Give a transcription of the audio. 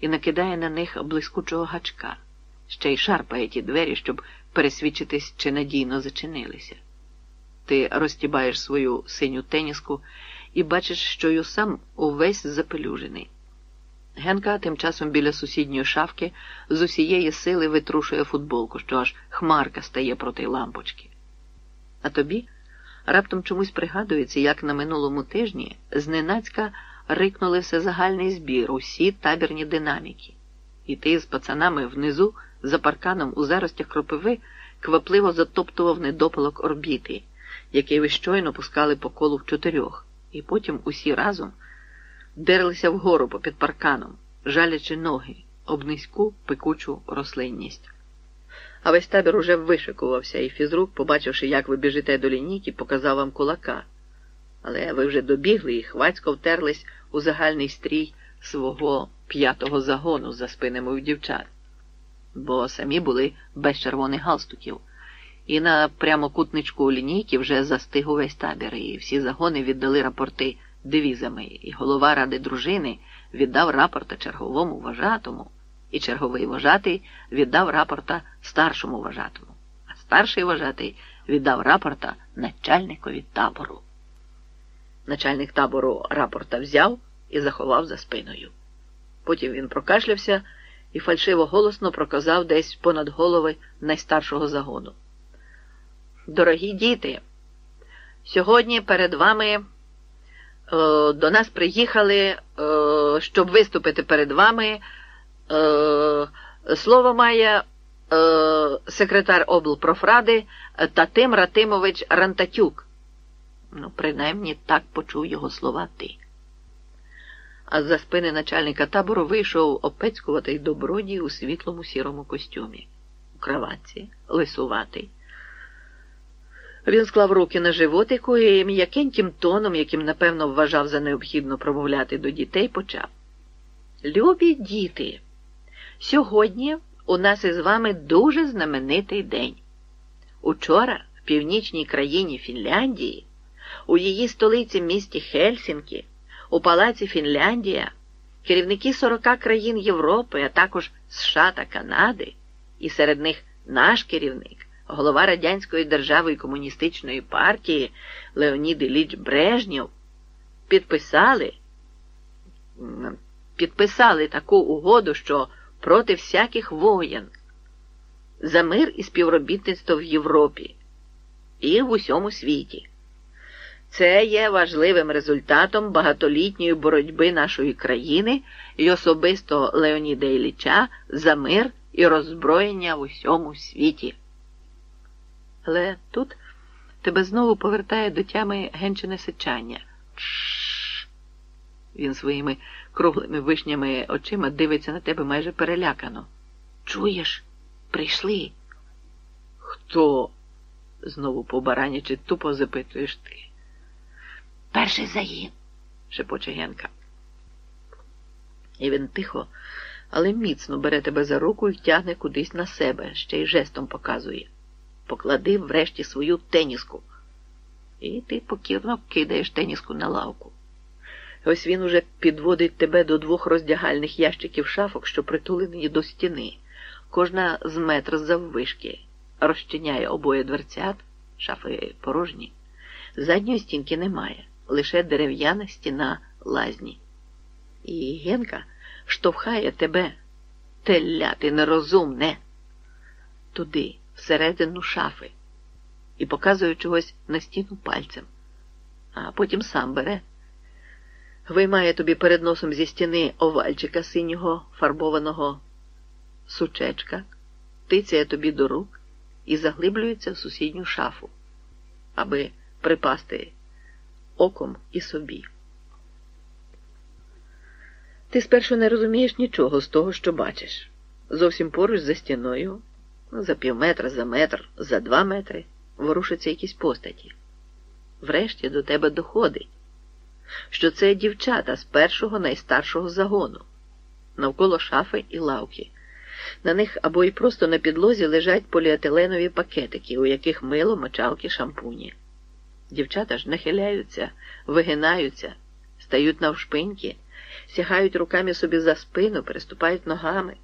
і накидає на них блискучого гачка, ще й шарпає ті двері, щоб пересвідчитись, чи надійно зачинилися. Ти розтібаєш свою синю теніску і бачиш, що й сам увесь запелюжений. Генка тим часом біля сусідньої шафки з усієї сили витрушує футболку, що аж хмарка стає проти лампочки. А тобі раптом чомусь пригадується, як на минулому тижні зненацька рикнули всезагальний збір, усі табірні динаміки. І ти з пацанами внизу за парканом у заростях кропиви квапливо затоптував недопалок орбіти, який ви щойно пускали по колу в чотирьох, і потім усі разом дерлися вгору попід парканом, жалячи ноги об низьку пекучу рослинність. А весь табір уже вишикувався, і фізрук, побачивши, як ви біжите до лінійки, показав вам кулака. Але ви вже добігли і хвацько втерлись у загальний стрій свого п'ятого загону за спинами у дівчат, бо самі були без червоних галстуків. І на прямокутничку лінійки вже застиг увесь табір, і всі загони віддали рапорти девізами, і голова ради дружини віддав рапорта черговому вважатому, і черговий вважатий віддав рапорта старшому вважатому, а старший вважатий віддав рапорта начальникові табору. Начальник табору рапорта взяв і заховав за спиною. Потім він прокашлявся і фальшиво голосно проказав десь понад голови найстаршого загону. Дорогі діти, сьогодні перед вами е, до нас приїхали, е, щоб виступити перед вами. Е, слово має е, секретар облпрофради Татим Ратимович Рантатюк. Ну, принаймні так почув його слова ти. А з-за спини начальника табору вийшов опецькуватий добродій у світлому сірому костюмі, у краватці, лисуватий. Він склав руки на животику і м'якеньким тоном, яким, напевно, вважав за необхідно промовляти до дітей, почав. Любі діти, сьогодні у нас із вами дуже знаменитий день. Учора в північній країні Фінляндії, у її столиці місті Хельсінкі, у палаці Фінляндія, керівники 40 країн Європи, а також США та Канади, і серед них наш керівник голова Радянської держави і комуністичної партії Леонід Ілліч Брежнєв підписали, підписали таку угоду, що проти всяких воєн за мир і співробітництво в Європі і в усьому світі. Це є важливим результатом багатолітньої боротьби нашої країни і особисто Леоніда Ілліча за мир і роззброєння в усьому світі. Але тут тебе знову повертає до тями генчине сичання. Він своїми круглими вишнями очима дивиться на тебе майже перелякано. Чуєш? Прийшли. Хто? знову побаранячи, тупо запитуєш ти. Перший загін, шепоче Генка. І він тихо, але міцно бере тебе за руку і тягне кудись на себе, ще й жестом показує поклади врешті свою теніску. І ти покірно кидаєш теніску на лавку. Ось він уже підводить тебе до двох роздягальних ящиків шафок, що притулені до стіни, кожна з метр заввишки, розчиняє обоє дверцят, шафи порожні. Задньої стінки немає, лише дерев'яна стіна лазні. І Генка штовхає тебе, теляти нерозумне, туди всередину шафи і показує чогось на стіну пальцем, а потім сам бере. Виймає тобі перед носом зі стіни овальчика синього фарбованого сучечка, тицяє тобі до рук і заглиблюється в сусідню шафу, аби припасти оком і собі. Ти спершу не розумієш нічого з того, що бачиш. Зовсім поруч за стіною Ну, за півметра, за метр, за два метри ворушаться якісь постаті. Врешті до тебе доходить, що це дівчата з першого найстаршого загону, навколо шафи і лавки. На них або й просто на підлозі лежать поліетиленові пакетики, у яких мило, мочалки, шампуні. Дівчата ж нахиляються, вигинаються, стають навшпиньки, сягають руками собі за спину, переступають ногами.